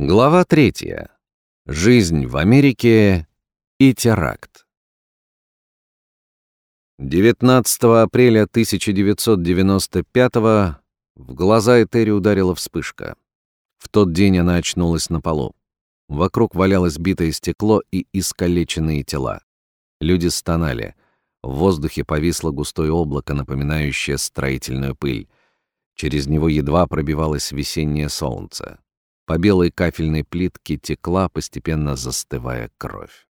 Глава третья. Жизнь в Америке и теракт. 19 апреля 1995 в глаза Этери ударила вспышка. В тот день она очнулась на полу. Вокруг валялось битое стекло и искалеченные тела. Люди стонали. В воздухе повисло густое облако, напоминающее строительную пыль. Через него едва пробивалось весеннее солнце. По белой кафельной плитке текла, постепенно застывая кровь.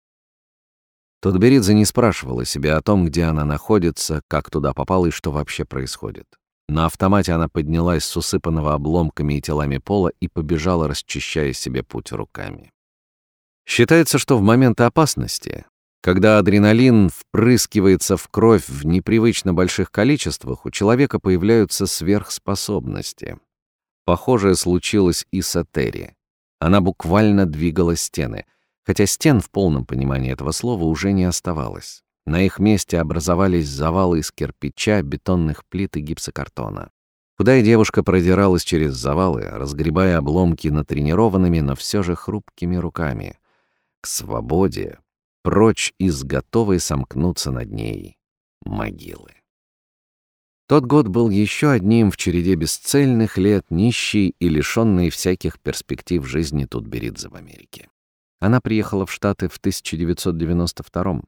Тодберидзе не спрашивала себя о том, где она находится, как туда попала и что вообще происходит. На автомате она поднялась с усыпанного обломками и телами пола и побежала, расчищая себе путь руками. Считается, что в моменты опасности, когда адреналин впрыскивается в кровь в непривычно больших количествах, у человека появляются сверхспособности. Похожее случилось и с Этери. Она буквально двигала стены, хотя стен в полном понимании этого слова уже не оставалось. На их месте образовались завалы из кирпича, бетонных плит и гипсокартона. Худая девушка продиралась через завалы, разгребая обломки натренированными, но все же хрупкими руками. К свободе, прочь из готовой сомкнуться над ней могилы. Тот год был еще одним в череде бесцельных лет, нищей и лишенной всяких перспектив жизни Тутберидзе в Америке. Она приехала в Штаты в 1992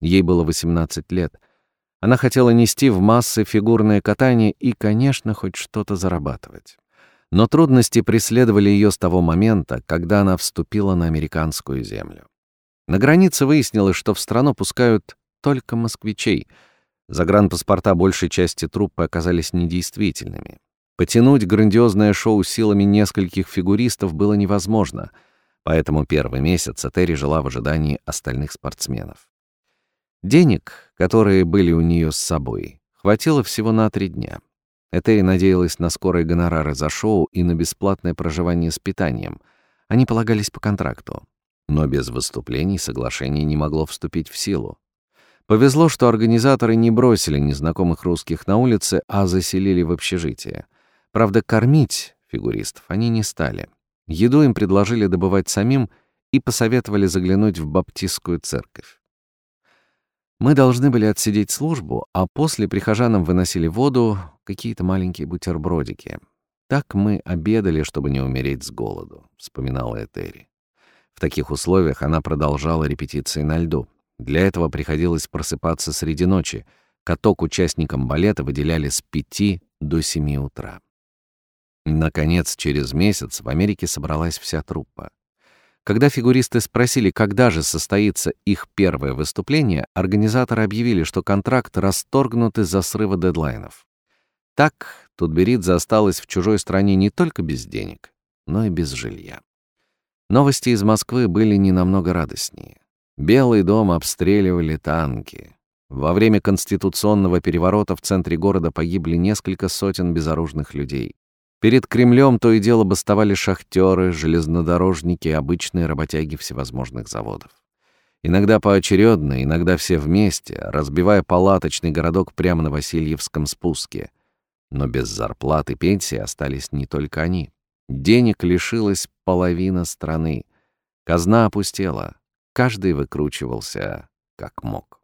Ей было 18 лет. Она хотела нести в массы фигурное катание и, конечно, хоть что-то зарабатывать. Но трудности преследовали ее с того момента, когда она вступила на американскую землю. На границе выяснилось, что в страну пускают только москвичей — Загранпаспорта большей части труппы оказались недействительными. Потянуть грандиозное шоу силами нескольких фигуристов было невозможно, поэтому первый месяц Этери жила в ожидании остальных спортсменов. Денег, которые были у нее с собой, хватило всего на три дня. Этери надеялась на скорые гонорары за шоу и на бесплатное проживание с питанием. Они полагались по контракту. Но без выступлений соглашение не могло вступить в силу. Повезло, что организаторы не бросили незнакомых русских на улице, а заселили в общежитие. Правда, кормить фигуристов они не стали. Еду им предложили добывать самим и посоветовали заглянуть в баптистскую церковь. Мы должны были отсидеть службу, а после прихожанам выносили воду, какие-то маленькие бутербродики. Так мы обедали, чтобы не умереть с голоду, вспоминала Этери. В таких условиях она продолжала репетиции на льду. Для этого приходилось просыпаться среди ночи. Каток участникам балета выделяли с 5 до 7 утра. Наконец, через месяц в Америке собралась вся труппа. Когда фигуристы спросили, когда же состоится их первое выступление, организаторы объявили, что контракт расторгнут из-за срыва дедлайнов. Так Тутберидзе осталась в чужой стране не только без денег, но и без жилья. Новости из Москвы были не намного радостнее. Белый дом обстреливали танки. Во время конституционного переворота в центре города погибли несколько сотен безоружных людей. Перед Кремлем то и дело бастовали шахтеры, железнодорожники и обычные работяги всевозможных заводов. Иногда поочередно, иногда все вместе, разбивая палаточный городок прямо на Васильевском спуске. Но без зарплаты и пенсии остались не только они. Денег лишилась половина страны. Казна опустела. Каждый выкручивался как мог.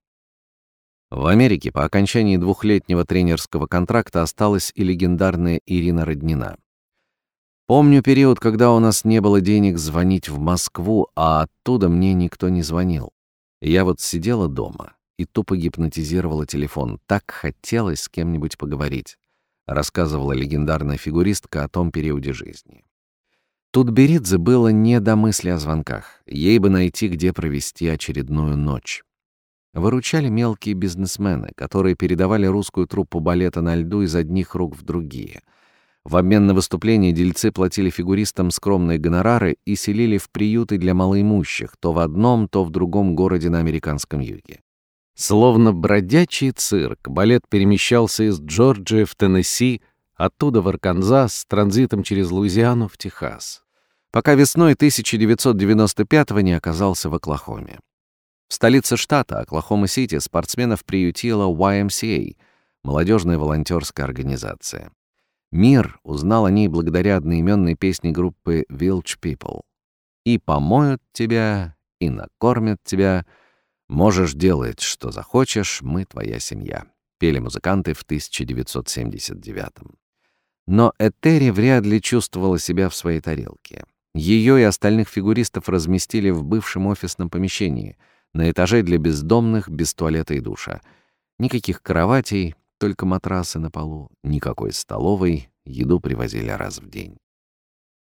В Америке по окончании двухлетнего тренерского контракта осталась и легендарная Ирина Роднина. Помню период, когда у нас не было денег звонить в Москву, а оттуда мне никто не звонил. Я вот сидела дома и тупо гипнотизировала телефон. Так хотелось с кем-нибудь поговорить, рассказывала легендарная фигуристка о том периоде жизни. Тут Беридзе было не до мысли о звонках. Ей бы найти, где провести очередную ночь. Выручали мелкие бизнесмены, которые передавали русскую труппу балета на льду из одних рук в другие. В обмен на выступление дельцы платили фигуристам скромные гонорары и селили в приюты для малоимущих, то в одном, то в другом городе на американском юге. Словно бродячий цирк, балет перемещался из Джорджии в Теннесси, оттуда в Арканзас с транзитом через Луизиану в Техас, пока весной 1995-го не оказался в Оклахоме. В столице штата, Оклахома-Сити, спортсменов приютила YMCA, молодежная волонтерская организация. Мир узнал о ней благодаря одноименной песне группы Village People. И помоют тебя, и накормят тебя. Можешь делать, что захочешь, мы твоя семья», — пели музыканты в 1979 -м. Но Этери вряд ли чувствовала себя в своей тарелке. Ее и остальных фигуристов разместили в бывшем офисном помещении, на этаже для бездомных, без туалета и душа. Никаких кроватей, только матрасы на полу, никакой столовой, еду привозили раз в день.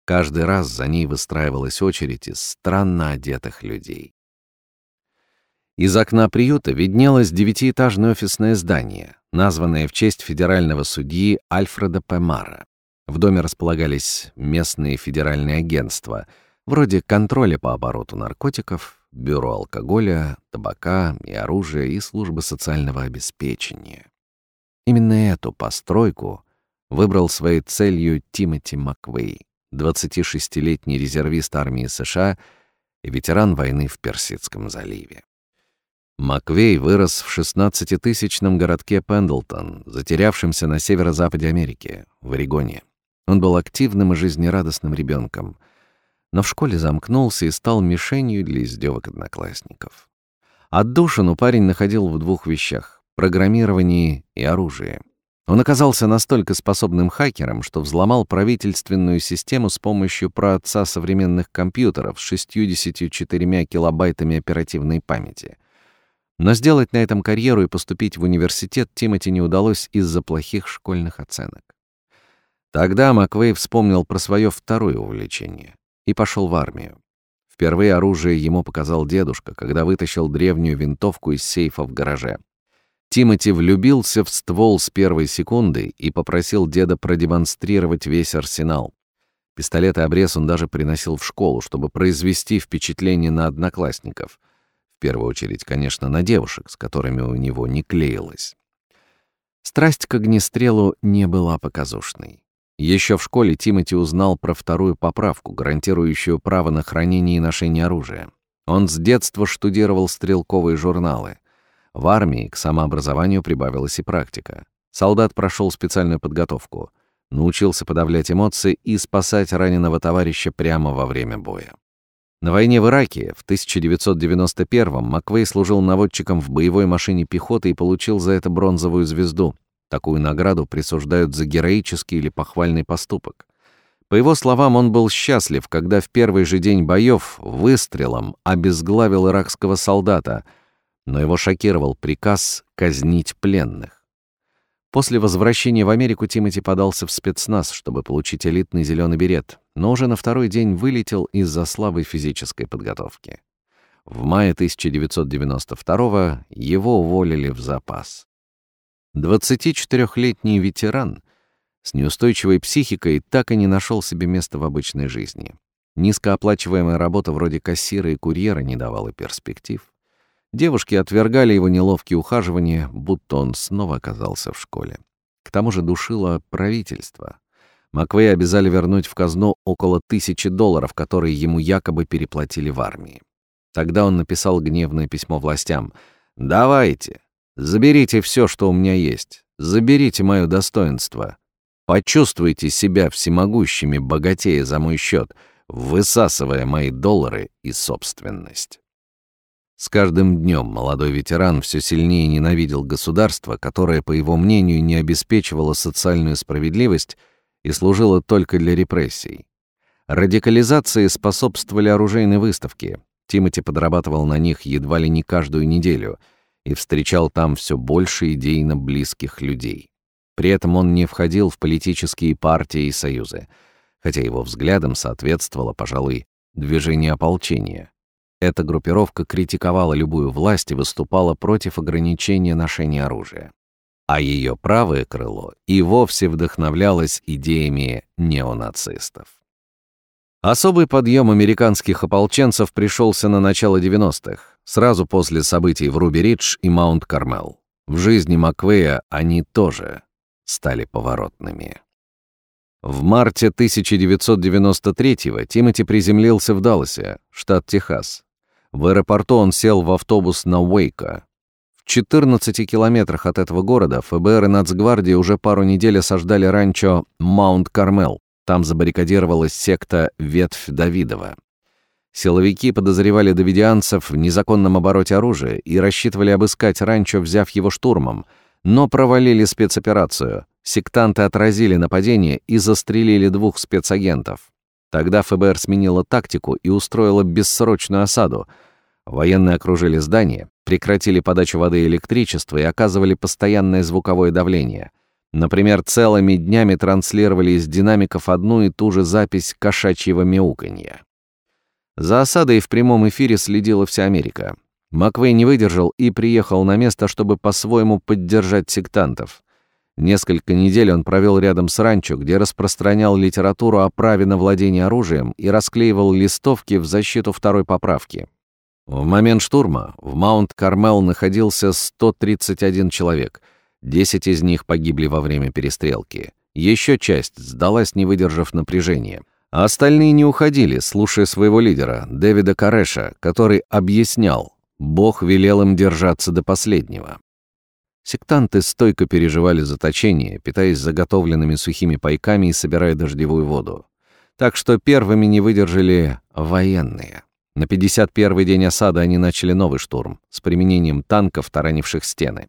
Каждый раз за ней выстраивалась очередь из странно одетых людей. Из окна приюта виднелось девятиэтажное офисное здание, названное в честь федерального судьи Альфреда Пемара. В доме располагались местные федеральные агентства, вроде контроля по обороту наркотиков, бюро алкоголя, табака и оружия и службы социального обеспечения. Именно эту постройку выбрал своей целью Тимоти Маквей, 26-летний резервист армии США и ветеран войны в Персидском заливе. Маквей вырос в 16-тысячном городке Пендлтон, затерявшемся на северо-западе Америки, в Орегоне. Он был активным и жизнерадостным ребенком, но в школе замкнулся и стал мишенью для издевок одноклассников. Отдушину парень находил в двух вещах — программировании и оружии. Он оказался настолько способным хакером, что взломал правительственную систему с помощью праотца современных компьютеров с 64 килобайтами оперативной памяти. Но сделать на этом карьеру и поступить в университет Тимати не удалось из-за плохих школьных оценок. Тогда Маквей вспомнил про свое второе увлечение и пошел в армию. Впервые оружие ему показал дедушка, когда вытащил древнюю винтовку из сейфа в гараже. Тимати влюбился в ствол с первой секунды и попросил деда продемонстрировать весь арсенал. Пистолет и обрез он даже приносил в школу, чтобы произвести впечатление на одноклассников. В первую очередь, конечно, на девушек, с которыми у него не клеилось. Страсть к огнестрелу не была показушной. Еще в школе Тимати узнал про вторую поправку, гарантирующую право на хранение и ношение оружия. Он с детства штудировал стрелковые журналы. В армии к самообразованию прибавилась и практика. Солдат прошел специальную подготовку, научился подавлять эмоции и спасать раненого товарища прямо во время боя. На войне в Ираке в 1991-м Маквей служил наводчиком в боевой машине пехоты и получил за это бронзовую звезду — Такую награду присуждают за героический или похвальный поступок. По его словам, он был счастлив, когда в первый же день боев выстрелом обезглавил иракского солдата, но его шокировал приказ казнить пленных. После возвращения в Америку Тимоти подался в спецназ, чтобы получить элитный зеленый берет, но уже на второй день вылетел из-за слабой физической подготовки. В мае 1992 его уволили в запас. 24-летний ветеран с неустойчивой психикой так и не нашел себе места в обычной жизни. Низкооплачиваемая работа вроде кассира и курьера не давала перспектив. Девушки отвергали его неловкие ухаживания, будто он снова оказался в школе. К тому же душило правительство. Маквей обязали вернуть в казну около тысячи долларов, которые ему якобы переплатили в армии. Тогда он написал гневное письмо властям. «Давайте, Заберите все, что у меня есть. Заберите мое достоинство. Почувствуйте себя всемогущими, богатея за мой счет, высасывая мои доллары и собственность. С каждым днем молодой ветеран все сильнее ненавидел государство, которое, по его мнению, не обеспечивало социальную справедливость и служило только для репрессий. Радикализации способствовали оружейные выставки. Тимати подрабатывал на них едва ли не каждую неделю — и встречал там все больше идейно близких людей. При этом он не входил в политические партии и союзы, хотя его взглядам соответствовало, пожалуй, движение ополчения. Эта группировка критиковала любую власть и выступала против ограничения ношения оружия. А ее правое крыло и вовсе вдохновлялось идеями неонацистов. Особый подъем американских ополченцев пришелся на начало 90-х, сразу после событий в Руби-Ридж и Маунт-Кармел. В жизни Маквея они тоже стали поворотными. В марте 1993-го Тимоти приземлился в Далласе, штат Техас. В аэропорту он сел в автобус на Уэйка. В 14 километрах от этого города ФБР и Нацгвардия уже пару недель осаждали ранчо Маунт-Кармел, там забаррикадировалась секта «Ветвь Давидова». Силовики подозревали давидианцев в незаконном обороте оружия и рассчитывали обыскать ранчо, взяв его штурмом, но провалили спецоперацию. Сектанты отразили нападение и застрелили двух спецагентов. Тогда ФБР сменило тактику и устроило бессрочную осаду. Военные окружили здание, прекратили подачу воды и электричества и оказывали постоянное звуковое давление. Например, целыми днями транслировали из динамиков одну и ту же запись кошачьего мяуканья. За осадой в прямом эфире следила вся Америка. Маквей не выдержал и приехал на место, чтобы по-своему поддержать сектантов. Несколько недель он провел рядом с ранчо, где распространял литературу о праве на владение оружием и расклеивал листовки в защиту второй поправки. В момент штурма в Маунт-Кармел находился 131 человек. 10 из них погибли во время перестрелки. Еще часть сдалась, не выдержав напряжения. А остальные не уходили, слушая своего лидера, Дэвида Кареша, который объяснял, Бог велел им держаться до последнего. Сектанты стойко переживали заточение, питаясь заготовленными сухими пайками и собирая дождевую воду. Так что первыми не выдержали военные. На 51-й день осады они начали новый штурм с применением танков, таранивших стены.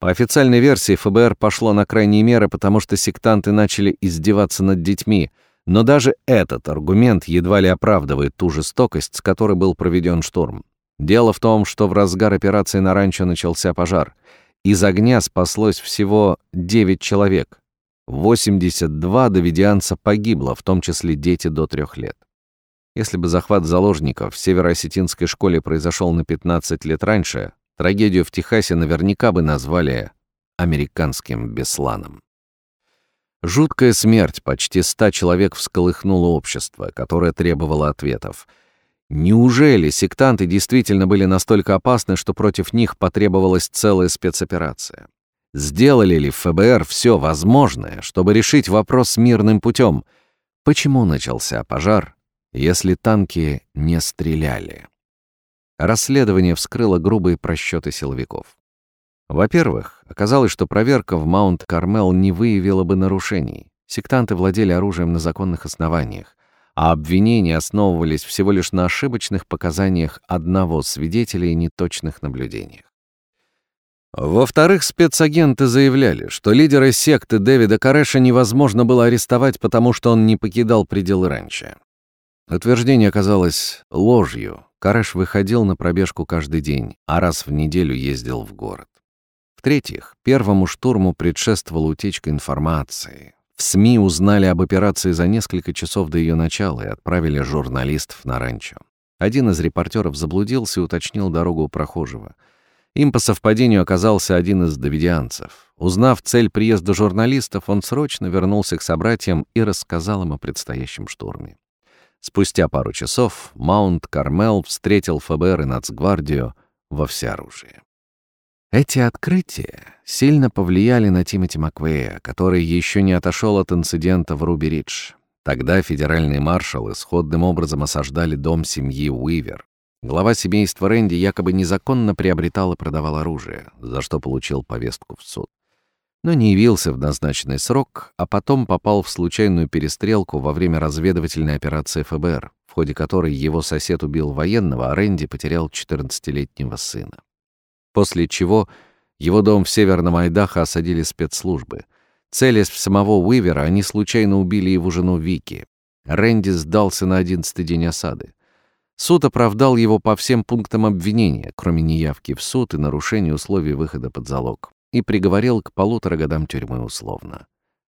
По официальной версии ФБР пошло на крайние меры, потому что сектанты начали издеваться над детьми, но даже этот аргумент едва ли оправдывает ту жестокость, с которой был проведен штурм. Дело в том, что в разгар операции на ранчо начался пожар — из огня спаслось всего 9 человек. 82 давидианца погибло, в том числе дети до трех лет. Если бы захват заложников в североосетинской школе произошел на 15 лет раньше, трагедию в Техасе наверняка бы назвали американским Бесланом. Жуткая смерть почти ста человек всколыхнула общество, которое требовало ответов — Неужели сектанты действительно были настолько опасны, что против них потребовалась целая спецоперация? Сделали ли ФБР все возможное, чтобы решить вопрос мирным путем? Почему начался пожар, если танки не стреляли? Расследование вскрыло грубые просчеты силовиков. Во-первых, оказалось, что проверка в Маунт-Кармел не выявила бы нарушений. Сектанты владели оружием на законных основаниях а обвинения основывались всего лишь на ошибочных показаниях одного свидетеля и неточных наблюдениях. Во-вторых, спецагенты заявляли, что лидера секты Дэвида Кареша невозможно было арестовать, потому что он не покидал пределы раньше. Утверждение оказалось ложью. Кареш выходил на пробежку каждый день, а раз в неделю ездил в город. В-третьих, первому штурму предшествовала утечка информации. В СМИ узнали об операции за несколько часов до ее начала и отправили журналистов на ранчо. Один из репортеров заблудился и уточнил дорогу у прохожего. Им по совпадению оказался один из давидианцев. Узнав цель приезда журналистов, он срочно вернулся к собратьям и рассказал им о предстоящем штурме. Спустя пару часов Маунт Кармел встретил ФБР и Нацгвардию во всеоружии. Эти открытия сильно повлияли на Тимоти Маквея, который еще не отошел от инцидента в Руби-Ридж. Тогда федеральные маршалы сходным образом осаждали дом семьи Уивер. Глава семейства Рэнди якобы незаконно приобретал и продавал оружие, за что получил повестку в суд. Но не явился в назначенный срок, а потом попал в случайную перестрелку во время разведывательной операции ФБР, в ходе которой его сосед убил военного, а Рэнди потерял 14-летнего сына после чего его дом в Северном Айдахо осадили спецслужбы. Целясь в самого Уивера, они случайно убили его жену Вики. Рэнди сдался на одиннадцатый день осады. Суд оправдал его по всем пунктам обвинения, кроме неявки в суд и нарушения условий выхода под залог, и приговорил к полутора годам тюрьмы условно.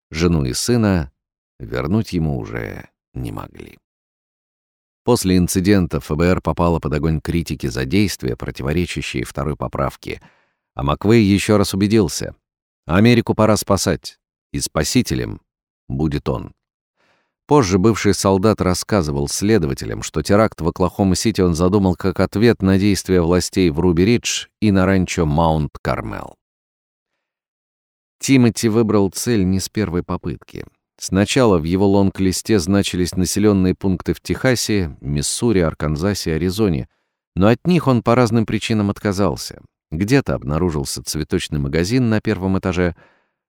Жену и сына вернуть ему уже не могли. После инцидента ФБР попало под огонь критики за действия, противоречащие второй поправке. А Маквей еще раз убедился. Америку пора спасать. И спасителем будет он. Позже бывший солдат рассказывал следователям, что теракт в Оклахома-Сити он задумал как ответ на действия властей в Руби-Ридж и на ранчо Маунт-Кармел. Тимоти выбрал цель не с первой попытки — Сначала в его лонг-листе значились населенные пункты в Техасе, Миссури, Арканзасе, Аризоне, но от них он по разным причинам отказался. Где-то обнаружился цветочный магазин на первом этаже.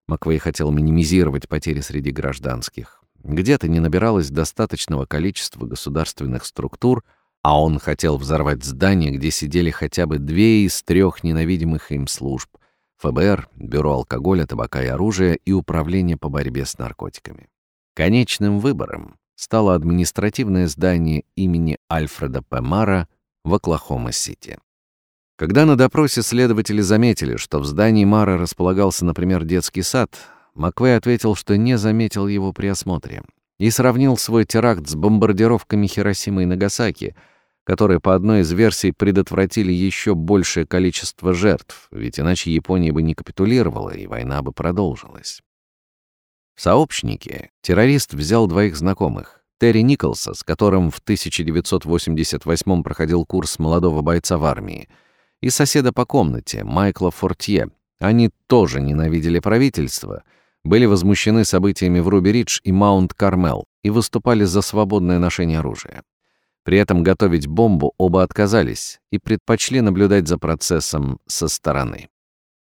Маквей хотел минимизировать потери среди гражданских. Где-то не набиралось достаточного количества государственных структур, а он хотел взорвать здание, где сидели хотя бы две из трех ненавидимых им служб — ФБР, Бюро алкоголя, табака и оружия и Управление по борьбе с наркотиками. Конечным выбором стало административное здание имени Альфреда П. Мара в Оклахома-Сити. Когда на допросе следователи заметили, что в здании Мара располагался, например, детский сад, Маквей ответил, что не заметил его при осмотре и сравнил свой теракт с бомбардировками Хиросимы и Нагасаки, которые по одной из версий предотвратили еще большее количество жертв, ведь иначе Япония бы не капитулировала, и война бы продолжилась. В сообщнике террорист взял двоих знакомых. Терри Николса, с которым в 1988 проходил курс молодого бойца в армии, и соседа по комнате, Майкла Фортье. Они тоже ненавидели правительство — были возмущены событиями в Руби-Ридж и Маунт-Кармел и выступали за свободное ношение оружия. При этом готовить бомбу оба отказались и предпочли наблюдать за процессом со стороны.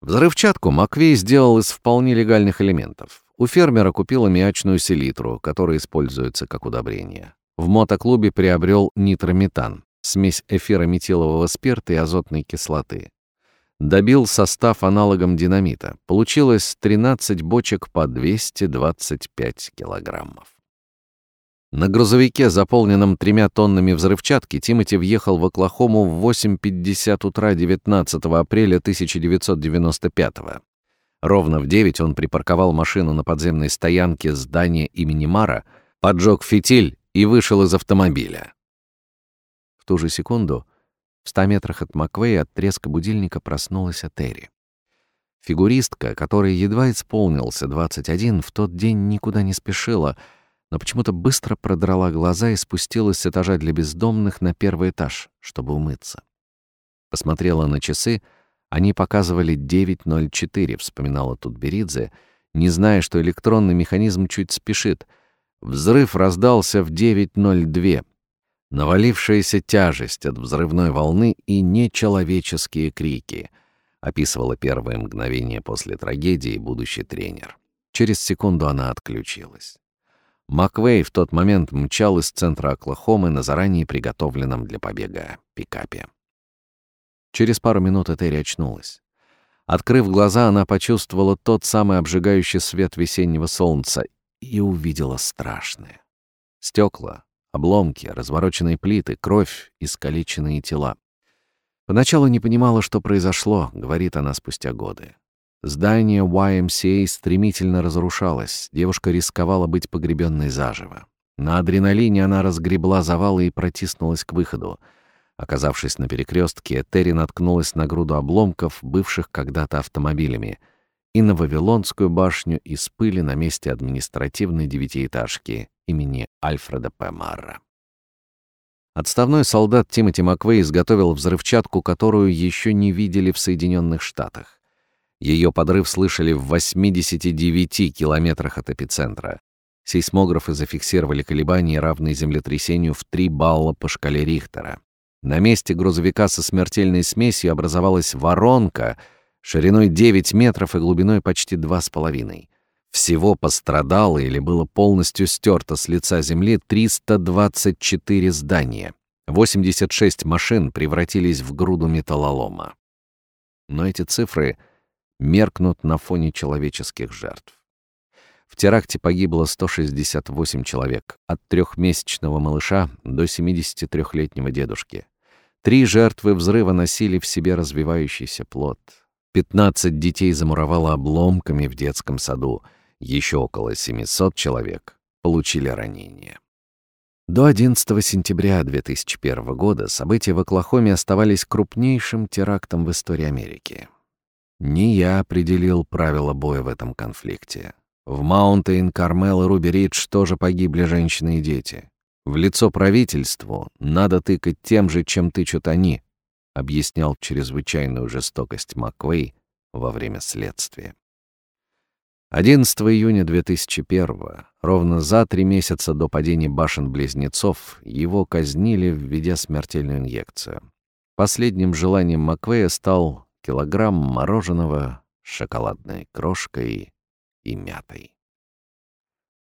Взрывчатку Маквей сделал из вполне легальных элементов. У фермера купил аммиачную селитру, которая используется как удобрение. В мотоклубе приобрел нитрометан, смесь эфирометилового спирта и азотной кислоты. Добил состав аналогом динамита. Получилось 13 бочек по 225 килограммов. На грузовике, заполненном тремя тоннами взрывчатки, Тимоти въехал в Оклахому в 8.50 утра 19 апреля 1995 -го. Ровно в 9 он припарковал машину на подземной стоянке здания имени Мара, поджег фитиль и вышел из автомобиля. В ту же секунду в ста метрах от Маквея от треска будильника проснулась Атери. Фигуристка, которой едва исполнился 21, в тот день никуда не спешила, но почему-то быстро продрала глаза и спустилась с этажа для бездомных на первый этаж, чтобы умыться. Посмотрела на часы, они показывали 9.04, вспоминала тут Беридзе, не зная, что электронный механизм чуть спешит. Взрыв раздался в 9.02, Навалившаяся тяжесть от взрывной волны и нечеловеческие крики, описывала первое мгновение после трагедии будущий тренер. Через секунду она отключилась. Маквей в тот момент мчал из центра Оклахомы на заранее приготовленном для побега пикапе. Через пару минут Этери очнулась. Открыв глаза, она почувствовала тот самый обжигающий свет весеннего солнца и увидела страшное. Стекла, Обломки, развороченные плиты, кровь, искалеченные тела. Поначалу не понимала, что произошло, говорит она спустя годы. Здание YMCA стремительно разрушалось, девушка рисковала быть погребенной заживо. На адреналине она разгребла завалы и протиснулась к выходу. Оказавшись на перекрестке, Терри наткнулась на груду обломков, бывших когда-то автомобилями, и на Вавилонскую башню из пыли на месте административной девятиэтажки имени Альфреда П. Марра. Отставной солдат Тимоти Маквей изготовил взрывчатку, которую еще не видели в Соединенных Штатах. Ее подрыв слышали в 89 километрах от эпицентра. Сейсмографы зафиксировали колебания, равные землетрясению в 3 балла по шкале Рихтера. На месте грузовика со смертельной смесью образовалась воронка шириной 9 метров и глубиной почти 2,5. Всего пострадало или было полностью стерто с лица земли 324 здания. 86 машин превратились в груду металлолома. Но эти цифры меркнут на фоне человеческих жертв. В теракте погибло 168 человек, от трехмесячного малыша до 73-летнего дедушки. Три жертвы взрыва носили в себе развивающийся плод. 15 детей замуровало обломками в детском саду — еще около 700 человек получили ранения. До 11 сентября 2001 года события в Оклахоме оставались крупнейшим терактом в истории Америки. Не я определил правила боя в этом конфликте. В Маунтейн, Кармел и Руби-Ридж тоже погибли женщины и дети. В лицо правительству надо тыкать тем же, чем тычут они, объяснял чрезвычайную жестокость Маквей во время следствия. 11 июня 2001 ровно за три месяца до падения башен-близнецов, его казнили, введя смертельную инъекцию. Последним желанием Маквея стал килограмм мороженого с шоколадной крошкой и мятой.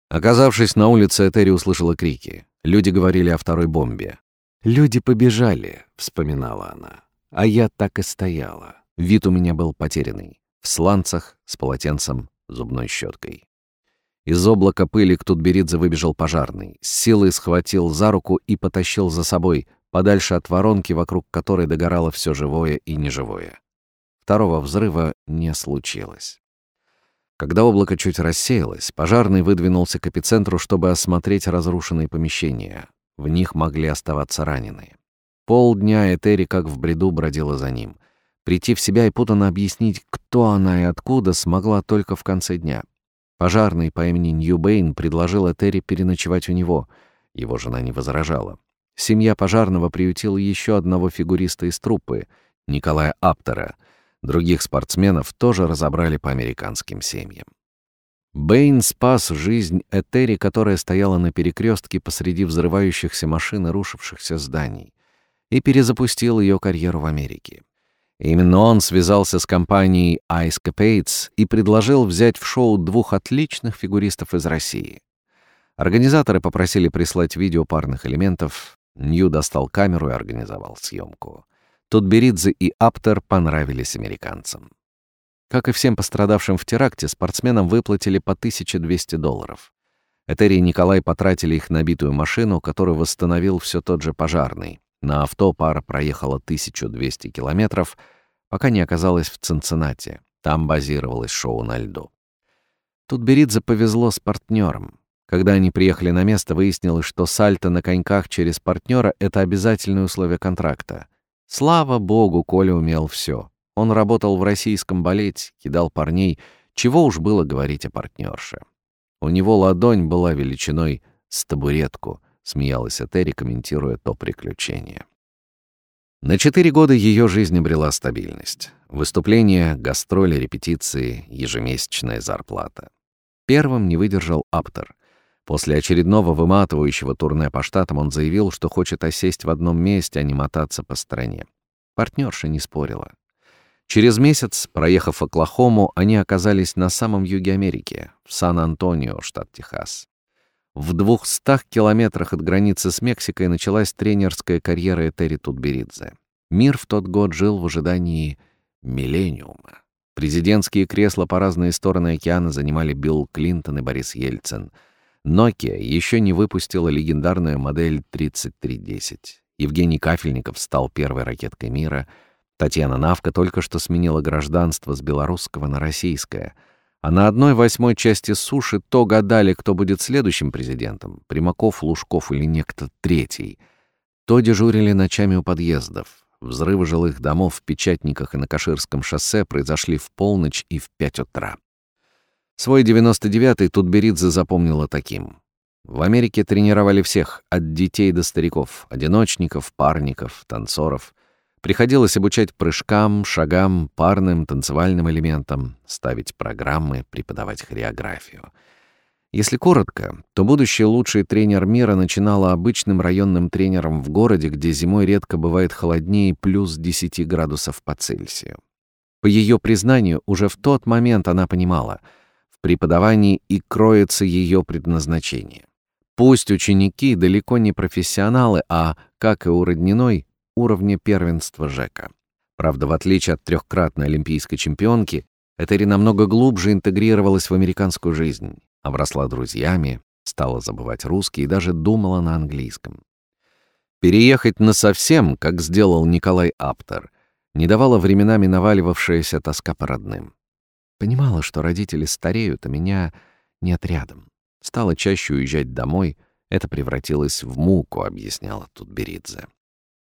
Оказавшись на улице, Этери услышала крики. Люди говорили о второй бомбе. «Люди побежали», — вспоминала она. «А я так и стояла. Вид у меня был потерянный. В сланцах, с полотенцем, зубной щеткой. Из облака пыли к Тутберидзе выбежал пожарный, с силой схватил за руку и потащил за собой, подальше от воронки, вокруг которой догорало все живое и неживое. Второго взрыва не случилось. Когда облако чуть рассеялось, пожарный выдвинулся к эпицентру, чтобы осмотреть разрушенные помещения. В них могли оставаться раненые. Полдня Этери как в бреду бродила за ним. Прийти в себя и путанно объяснить, кто она и откуда, смогла только в конце дня. Пожарный по имени Ньюбейн предложил Этери переночевать у него. Его жена не возражала. Семья пожарного приютила еще одного фигуриста из труппы, Николая Аптера — Других спортсменов тоже разобрали по американским семьям. Бэйн спас жизнь Этери, которая стояла на перекрестке посреди взрывающихся машин и рушившихся зданий, и перезапустил ее карьеру в Америке. Именно он связался с компанией Ice Capades и предложил взять в шоу двух отличных фигуристов из России. Организаторы попросили прислать видео парных элементов. Нью достал камеру и организовал съемку. Тутберидзе и Аптер понравились американцам. Как и всем пострадавшим в теракте, спортсменам выплатили по 1200 долларов. Этери и Николай потратили их на битую машину, которую восстановил все тот же пожарный. На авто пара проехала 1200 километров, пока не оказалась в Цинциннати. Там базировалось шоу на льду. Тут Беридзе повезло с партнером. Когда они приехали на место, выяснилось, что сальто на коньках через партнера — это обязательное условие контракта. Слава богу, Коля умел все. Он работал в российском балете, кидал парней, чего уж было говорить о партнерше. У него ладонь была величиной с табуретку, смеялась Этери, комментируя то приключение. На четыре года ее жизнь обрела стабильность. Выступления, гастроли, репетиции, ежемесячная зарплата. Первым не выдержал Аптер. После очередного выматывающего турне по штатам он заявил, что хочет осесть в одном месте, а не мотаться по стране. Партнерша не спорила. Через месяц, проехав Оклахому, они оказались на самом юге Америки, в Сан-Антонио, штат Техас. В двухстах километрах от границы с Мексикой началась тренерская карьера Этери Тутберидзе. Мир в тот год жил в ожидании миллениума. Президентские кресла по разные стороны океана занимали Билл Клинтон и Борис Ельцин — Nokia еще не выпустила легендарную модель 3310. Евгений Кафельников стал первой ракеткой мира. Татьяна Навка только что сменила гражданство с белорусского на российское. А на одной восьмой части суши то гадали, кто будет следующим президентом — Примаков, Лужков или некто третий. То дежурили ночами у подъездов. Взрывы жилых домов в Печатниках и на Каширском шоссе произошли в полночь и в пять утра. Свой 99-й Тутберидзе запомнила таким. В Америке тренировали всех, от детей до стариков, одиночников, парников, танцоров. Приходилось обучать прыжкам, шагам, парным, танцевальным элементам, ставить программы, преподавать хореографию. Если коротко, то будущий лучший тренер мира начинала обычным районным тренером в городе, где зимой редко бывает холоднее плюс 10 градусов по Цельсию. По ее признанию, уже в тот момент она понимала — преподавании и кроется ее предназначение. Пусть ученики далеко не профессионалы, а, как и у Родниной, уровня первенства ЖЭКа. Правда, в отличие от трехкратной олимпийской чемпионки, Этери намного глубже интегрировалась в американскую жизнь, обросла друзьями, стала забывать русский и даже думала на английском. Переехать насовсем, как сделал Николай Аптер, не давала временами наваливавшаяся тоска по родным. Понимала, что родители стареют, а меня нет рядом. Стала чаще уезжать домой. Это превратилось в муку, объясняла Тутберидзе.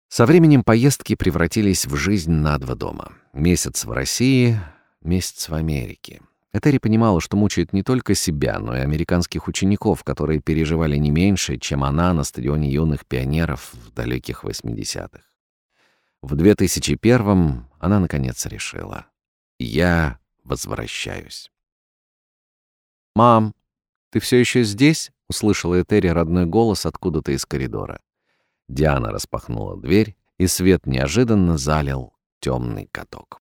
Со временем поездки превратились в жизнь на два дома. Месяц в России, месяц в Америке. Этери понимала, что мучает не только себя, но и американских учеников, которые переживали не меньше, чем она на стадионе юных пионеров в далеких 80-х. В 2001-м она наконец решила. «Я возвращаюсь. «Мам, ты все еще здесь?» — услышала Этери родной голос откуда-то из коридора. Диана распахнула дверь, и свет неожиданно залил темный каток.